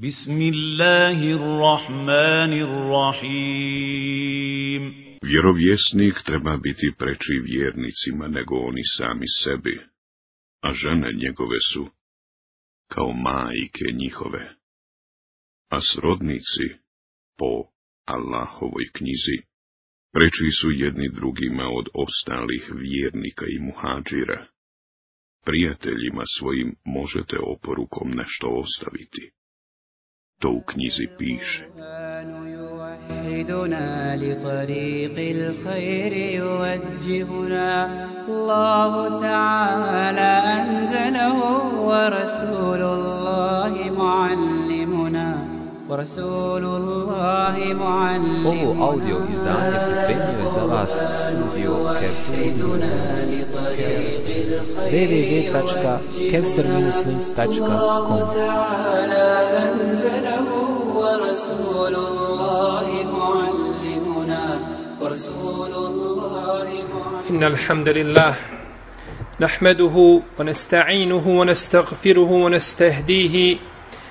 Bismillahirrahmanirrahim. Vjerovjesnik treba biti preči vjernicima nego oni sami sebi, a žene njegove su kao majke njihove. A srodnici, po Allahovoj knjizi, preči su jedni drugima od ostalih vjernika i muhađira. Prijateljima svojim možete oporukom nešto ostaviti. To u knjizi piše. يوحدنا لطريق الخير يوجهنا الله تعالى أنزله ورسول الله معلمنا ورسول الله معلمنا Ovo audio izdanje pripremio je za vas studio Kevser. www.kevser-links.com تعالى أنزله ورسول الله معلمنا ورسول الله معلمنا إن الحمد لله نحمده ونستعينه ونستغفره ونستهديه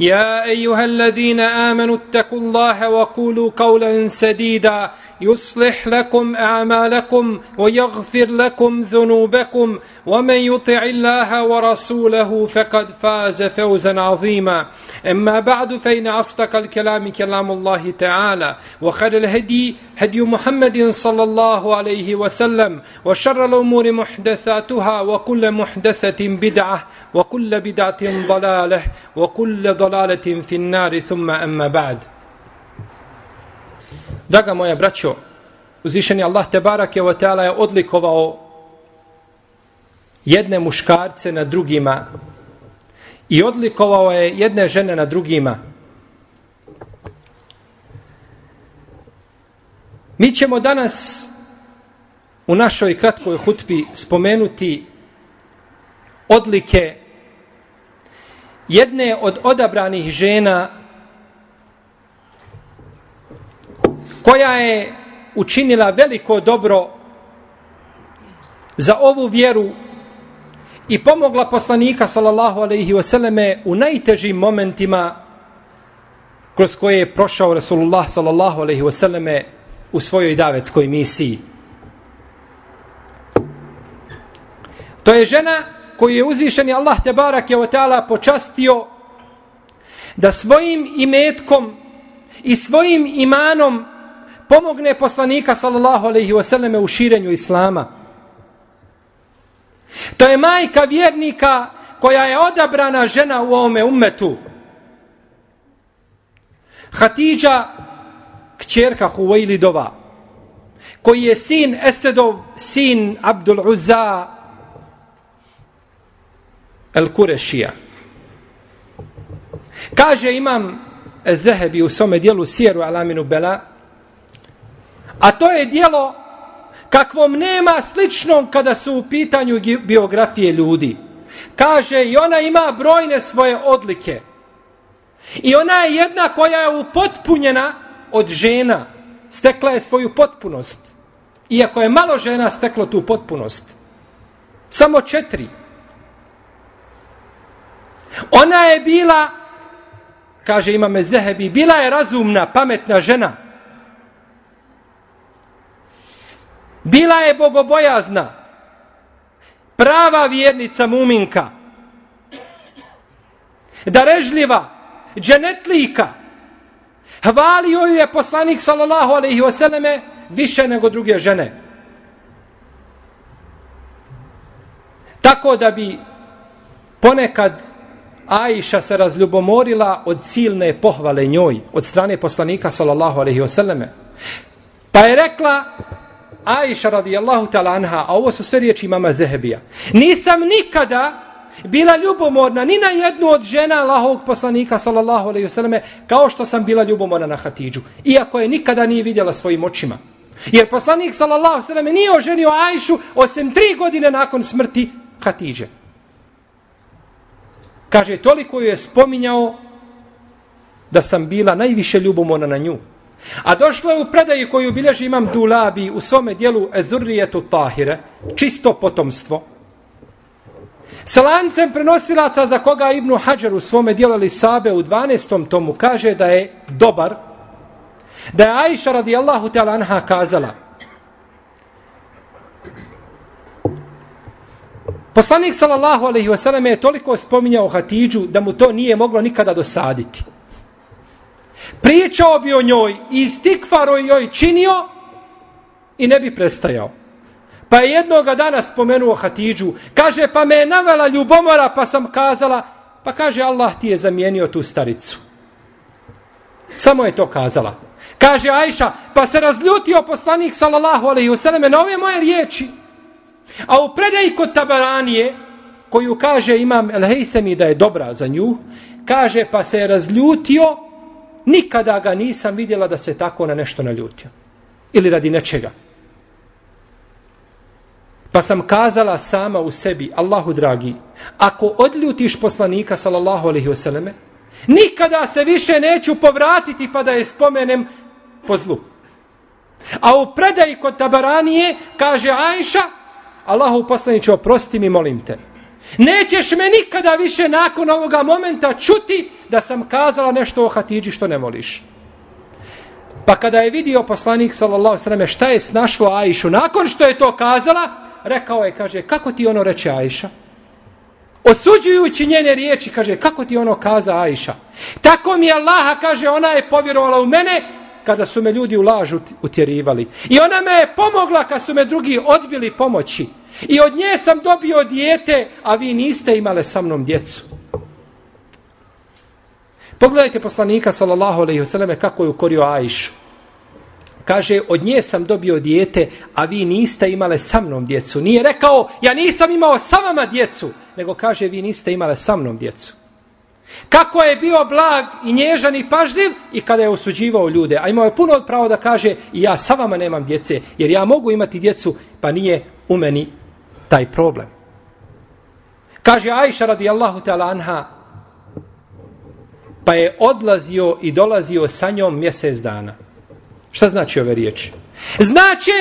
يا أيها الذين آمنوا اتقوا الله وقولوا قولا سديدا يصلح لكم أعمالكم ويغفر لكم ذنوبكم ومن يطع الله ورسوله فقد فاز فوزا عظيما أما بعد فإن أصدق الكلام كلام الله تعالى وخير الهدي هدي محمد صلى الله عليه وسلم وشر الأمور محدثاتها وكل محدثة بدعة وكل بدعة ضلالة وكل ضلالة في النار ثم اما بعد Draga moja braćo, uzvišeni Allah te barake wa ta'ala je odlikovao jedne muškarce na drugima i odlikovao je jedne žene na drugima. Mi ćemo danas u našoj kratkoj hutbi spomenuti odlike jedne od odabranih žena koja je učinila veliko dobro za ovu vjeru i pomogla poslanika sallallahu alejhi ve selleme u najtežim momentima kroz koje je prošao Rasulullah sallallahu alejhi ve selleme u svojoj davetskoj misiji. To je žena koju je uzvišeni Allah te barak je o ta'ala počastio da svojim imetkom i svojim imanom pomogne poslanika sallallahu alejhi ve selleme u širenju islama. To je majka vjernika koja je odabrana žena u ovome ummetu. Hatidža, kćerka Huwailidova, koji je sin Esedov, sin Abdul Uzza El Kurešija. Kaže imam Zehebi u svome dijelu Sijeru Alaminu Bela, a to je dijelo kakvom nema sličnom kada su u pitanju biografije ljudi. Kaže i ona ima brojne svoje odlike. I ona je jedna koja je upotpunjena od žena. Stekla je svoju potpunost. Iako je malo žena steklo tu potpunost. Samo četiri. Ona je bila, kaže imame Zehebi, bila je razumna, pametna žena. Bila je bogobojazna. Prava vjernica muminka. Darežljiva. Dženetlika. Hvalio ju je poslanik sallallahu alaihi wasallame više nego druge žene. Tako da bi ponekad Aisha se razljubomorila od silne pohvale njoj, od strane poslanika sallallahu alaihi wasallame. Pa je rekla Aisha radijallahu ta'ala anha, a ovo su sve riječi mama Zehebija, nisam nikada bila ljubomorna ni na jednu od žena Allahovog poslanika sallallahu alaihi wasallame, kao što sam bila ljubomorna na Hatidžu, iako je nikada nije vidjela svojim očima. Jer poslanik sallallahu alaihi wasallame nije oženio Aishu osim tri godine nakon smrti Hatidže. Kaže, toliko je spominjao da sam bila najviše ljubomorna na nju. A došlo je u predaji koju bilježi imam Dulabi u svome dijelu Ezurrijetu Tahire, čisto potomstvo. Sa lancem prenosilaca za koga Ibnu Hajar u svome dijelu Elisabe u 12. tomu kaže da je dobar, da je Aisha radijallahu ta'ala anha kazala, Poslanik sallallahu alejhi ve sellem je toliko spominjao Hatidžu da mu to nije moglo nikada dosaditi. Pričao bi o njoj i stikvaro joj činio i ne bi prestajao. Pa je jednoga dana spomenuo Hatidžu. Kaže, pa me je navela ljubomora, pa sam kazala, pa kaže, Allah ti je zamijenio tu staricu. Samo je to kazala. Kaže Ajša, pa se razljutio poslanik sallallahu alaihi wasallam na ove moje riječi. A u predaji kod Tabaranije, koju kaže imam Elhejsemi da je dobra za nju, kaže pa se je razljutio, nikada ga nisam vidjela da se tako na nešto naljutio. Ili radi nečega. Pa sam kazala sama u sebi, Allahu dragi, ako odljutiš poslanika, sallallahu alaihi wasallame, nikada se više neću povratiti pa da je spomenem po zlu. A u predaji kod Tabaranije kaže Ajša, Allahu poslaniće, oprosti mi, molim te. Nećeš me nikada više nakon ovoga momenta čuti da sam kazala nešto o Hatidži što ne voliš. Pa kada je vidio poslanik sallallahu sallam šta je snašlo Ajšu, nakon što je to kazala, rekao je, kaže, kako ti ono reče Ajša? Osuđujući njene riječi, kaže, kako ti ono kaza Ajša? Tako mi Allaha, kaže, ona je povjerovala u mene, kada su me ljudi u lažu utjerivali. I ona me je pomogla kad su me drugi odbili pomoći. I od nje sam dobio dijete, a vi niste imale sa mnom djecu. Pogledajte poslanika, sallallahu alejhi ve selleme kako je ukorio Ajšu. Kaže, od nje sam dobio dijete, a vi niste imale sa mnom djecu. Nije rekao, ja nisam imao sa vama djecu, nego kaže, vi niste imale sa mnom djecu. Kako je bio blag i nježan i pažljiv i kada je osuđivao ljude. A imao je puno pravo da kaže i ja sa vama nemam djece, jer ja mogu imati djecu, pa nije u meni taj problem. Kaže Ajša radijallahu ta'ala anha, pa je odlazio i dolazio sa njom mjesec dana. Šta znači ove riječi? Znači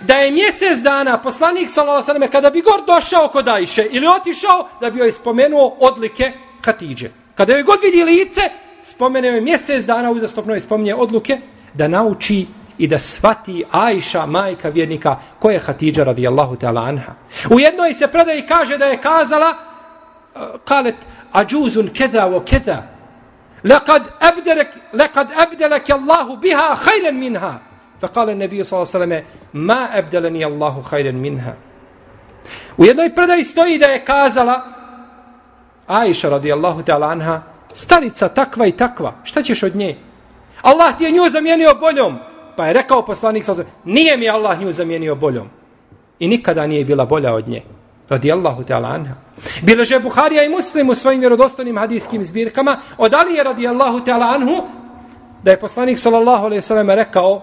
da je mjesec dana poslanik sallallahu kada bi gor došao kod Ajše ili otišao da bi joj spomenuo odlike Hatidže. Kada joj god vidi lice, spomenuo je mjesec dana uzastopno i spominje odluke da nauči i da svati Ajša, majka vjernika, ko je Hatidža radijallahu ta'ala anha. U jednoj se predaj kaže da je kazala, uh, kalet, ađuzun keda o keda, lekad abdelek, lekad abdelek Allahu biha hajlen minha. Fa kale nebiju sallallahu sallam, ma abdeleni Allahu hajlen minha. U jednoj predaj stoji da je kazala, Ajša radijallahu ta'ala anha, starica takva i takva, šta ćeš od nje? Allah ti je nju zamijenio boljom. Pa je rekao poslanik sa nije mi Allah nju zamijenio boljom. I nikada nije bila bolja od nje. Radijallahu ta'ala anha. Bileže Buharija i Muslim u svojim vjerodostojnim hadijskim zbirkama od Alije radijallahu ta'ala anhu da je poslanik sallallahu alaihi sallam rekao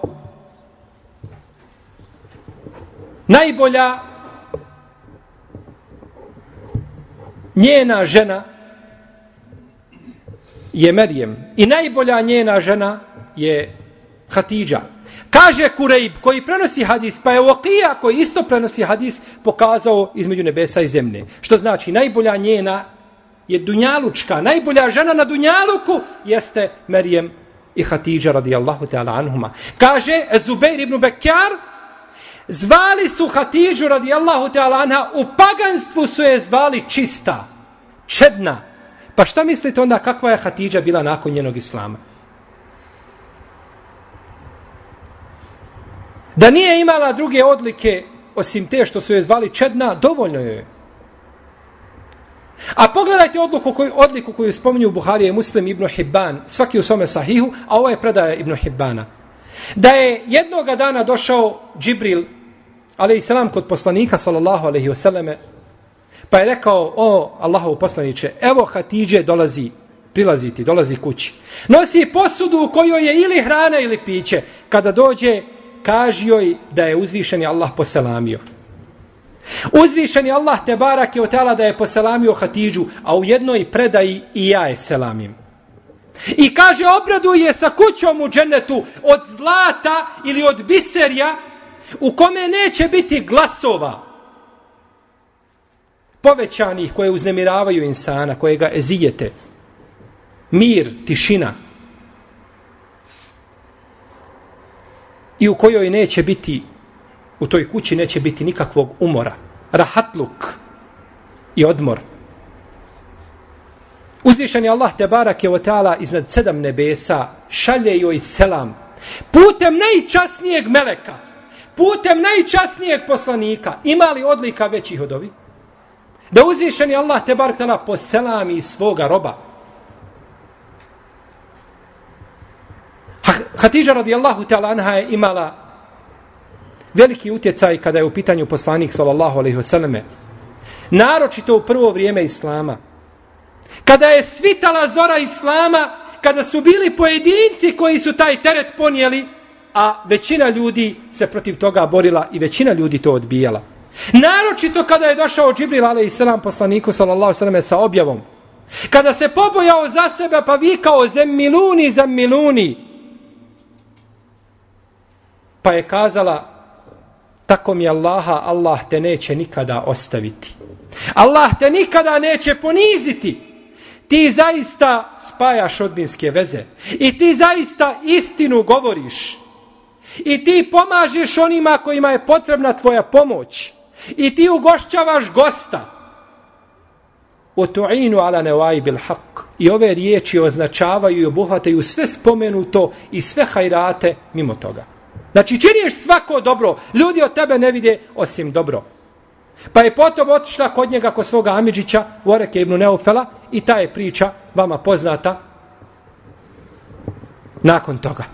najbolja njena žena je Merijem i najbolja njena žena je Hatidža. Kaže Kurejb koji prenosi hadis, pa je Okija koji isto prenosi hadis pokazao između nebesa i zemlje. Što znači najbolja njena je Dunjalučka, najbolja žena na Dunjaluku jeste Merijem i Hatidža radijallahu ta'ala anhuma. Kaže Zubeir ibn Bekjar, zvali su Hatidžu radijallahu ta'ala anha, u paganstvu su je zvali čista, čedna. Pa šta mislite onda kakva je Hatidža bila nakon njenog islama? Da nije imala druge odlike osim te što su je zvali čedna, dovoljno je. A pogledajte odluku koju, odliku koju spominju Buharije i Muslim ibn Hibban, svaki u svome sahihu, a ovo je predaja ibn Hibbana. Da je jednoga dana došao Džibril, ali i selam kod poslanika, sallallahu alaihi wasallame, pa je rekao, o Allahov poslaniće, evo Hatidže dolazi, prilaziti, dolazi kući. Nosi posudu u kojoj je ili hrana ili piće. Kada dođe, kaži joj da je uzvišeni Allah poselamio. Uzvišeni Allah te barak je otala da je poselamio Hatidžu, a u jednoj predaji i ja je selamim. I kaže obraduje sa kućom u dženetu od zlata ili od biserja u kome neće biti glasova povećanih koje uznemiravaju insana, koje ga ezijete. Mir, tišina. I u kojoj neće biti u toj kući neće biti nikakvog umora. Rahatluk i odmor. Uzvišen je Allah te barak je ta'ala iznad sedam nebesa šalje joj selam putem najčasnijeg meleka putem najčasnijeg poslanika ima li odlika većih od ovih? Da uzvišen je Allah te barak tala poselami svoga roba. Hatidža radijallahu ta'ala anha je imala veliki utjecaj kada je u pitanju poslanik sallallahu alaihi ve naročito u prvo vrijeme islama. Kada je svitala zora islama kada su bili pojedinci koji su taj teret ponijeli a većina ljudi se protiv toga borila i većina ljudi to odbijala. Naročito kada je došao Džibril alejhi poslaniku sallallahu alaihi sa objavom. Kada se pobojao za sebe pa vikao zemiluni, zemiluni pa je kazala tako mi Allaha, Allah te neće nikada ostaviti. Allah te nikada neće poniziti. Ti zaista spajaš odbinske veze. I ti zaista istinu govoriš. I ti pomažeš onima kojima je potrebna tvoja pomoć. I ti ugošćavaš gosta. O tu'inu ala nevai bil haq. I ove riječi označavaju i obuhvataju sve spomenuto i sve hajrate mimo toga. Znači činiš svako dobro, ljudi od tebe ne vide osim dobro. Pa je potom otišla kod njega, kod svoga Amidžića, u Oreke ibn Neufela, i ta je priča vama poznata nakon toga.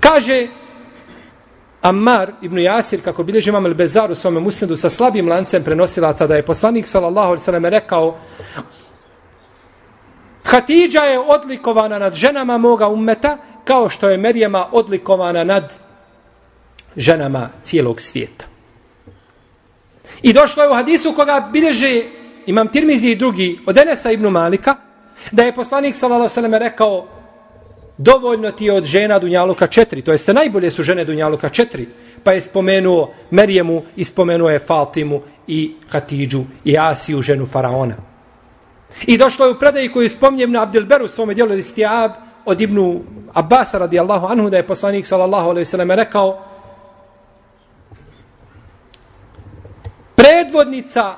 Kaže Ammar ibn Jasir, kako bilježi imam Elbezar u svome musnedu sa slabim lancem prenosilaca, da je poslanik sallallahu alaihi sallam rekao Hatidža je odlikovana nad ženama moga ummeta, kao što je Merijema odlikovana nad ženama cijelog svijeta. I došlo je u hadisu koga bilježe imam Tirmizi i drugi od Enesa ibn Malika, da je poslanik s.a.v. rekao dovoljno ti je od žena Dunjaluka četiri, to jeste najbolje su žene Dunjaluka četiri, pa je spomenuo Merijemu i spomenuo je Faltimu i Hatidžu i Asiju, ženu Faraona. I došlo je u predaji koju spomnjem na Abdelberu svome dijelu Listijab, od Ibnu Abbas radijallahu anhu da je poslanik sallallahu alaihi sallam rekao predvodnica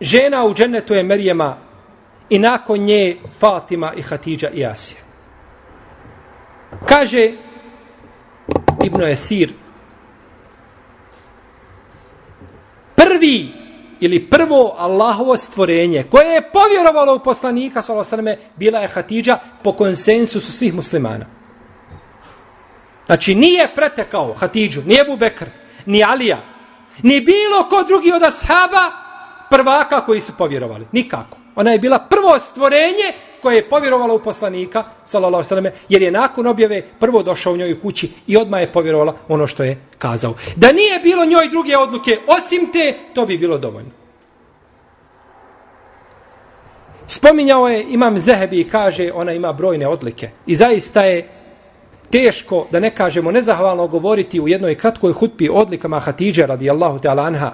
žena u džennetu je Merijema i nakon nje Fatima i Hatidža i Asija. Kaže Ibnu Esir prvi ili prvo Allahovo stvorenje koje je povjerovalo u poslanika sallallahu bila je Hatidža po konsensusu svih muslimana. Znači nije pretekao Hatidžu, nije Bubekr, ni Alija, ni bilo ko drugi od ashaba prvaka koji su povjerovali. Nikako. Ona je bila prvo stvorenje koje je povjerovala u poslanika, sallallahu sallam, jer je nakon objave prvo došao u njoj kući i odmah je povjerovala ono što je kazao. Da nije bilo njoj druge odluke osim te, to bi bilo dovoljno. Spominjao je imam Zehebi i kaže ona ima brojne odlike. I zaista je teško, da ne kažemo nezahvalno govoriti u jednoj kratkoj hutbi odlikama Hatidže radijallahu ta'ala anha.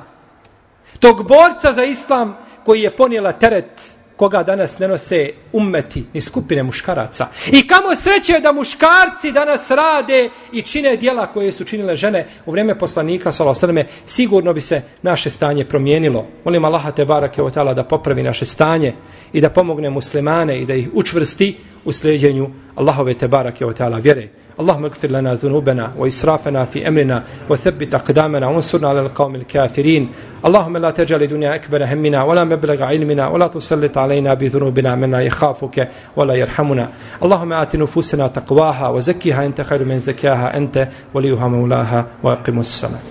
Tog borca za islam koji je ponijela teret koga danas ne nose ummeti ni skupine muškaraca. I kamo sreće da muškarci danas rade i čine dijela koje su činile žene u vrijeme poslanika sallallahu sigurno bi se naše stanje promijenilo. Molim Allaha te barake da popravi naše stanje i da pomogne muslimane i da ih učvrsti u sljeđenju Allahove te barake vjere. اللهم اغفر لنا ذنوبنا وإسرافنا في أمرنا وثبت أقدامنا وانصرنا على القوم الكافرين اللهم لا تجعل الدنيا أكبر همنا ولا مبلغ علمنا ولا تسلط علينا بذنوبنا من لا يخافك ولا يرحمنا اللهم آت نفوسنا تقواها وزكها أنت خير من زكاها أنت وليها مولاها وأقم السلام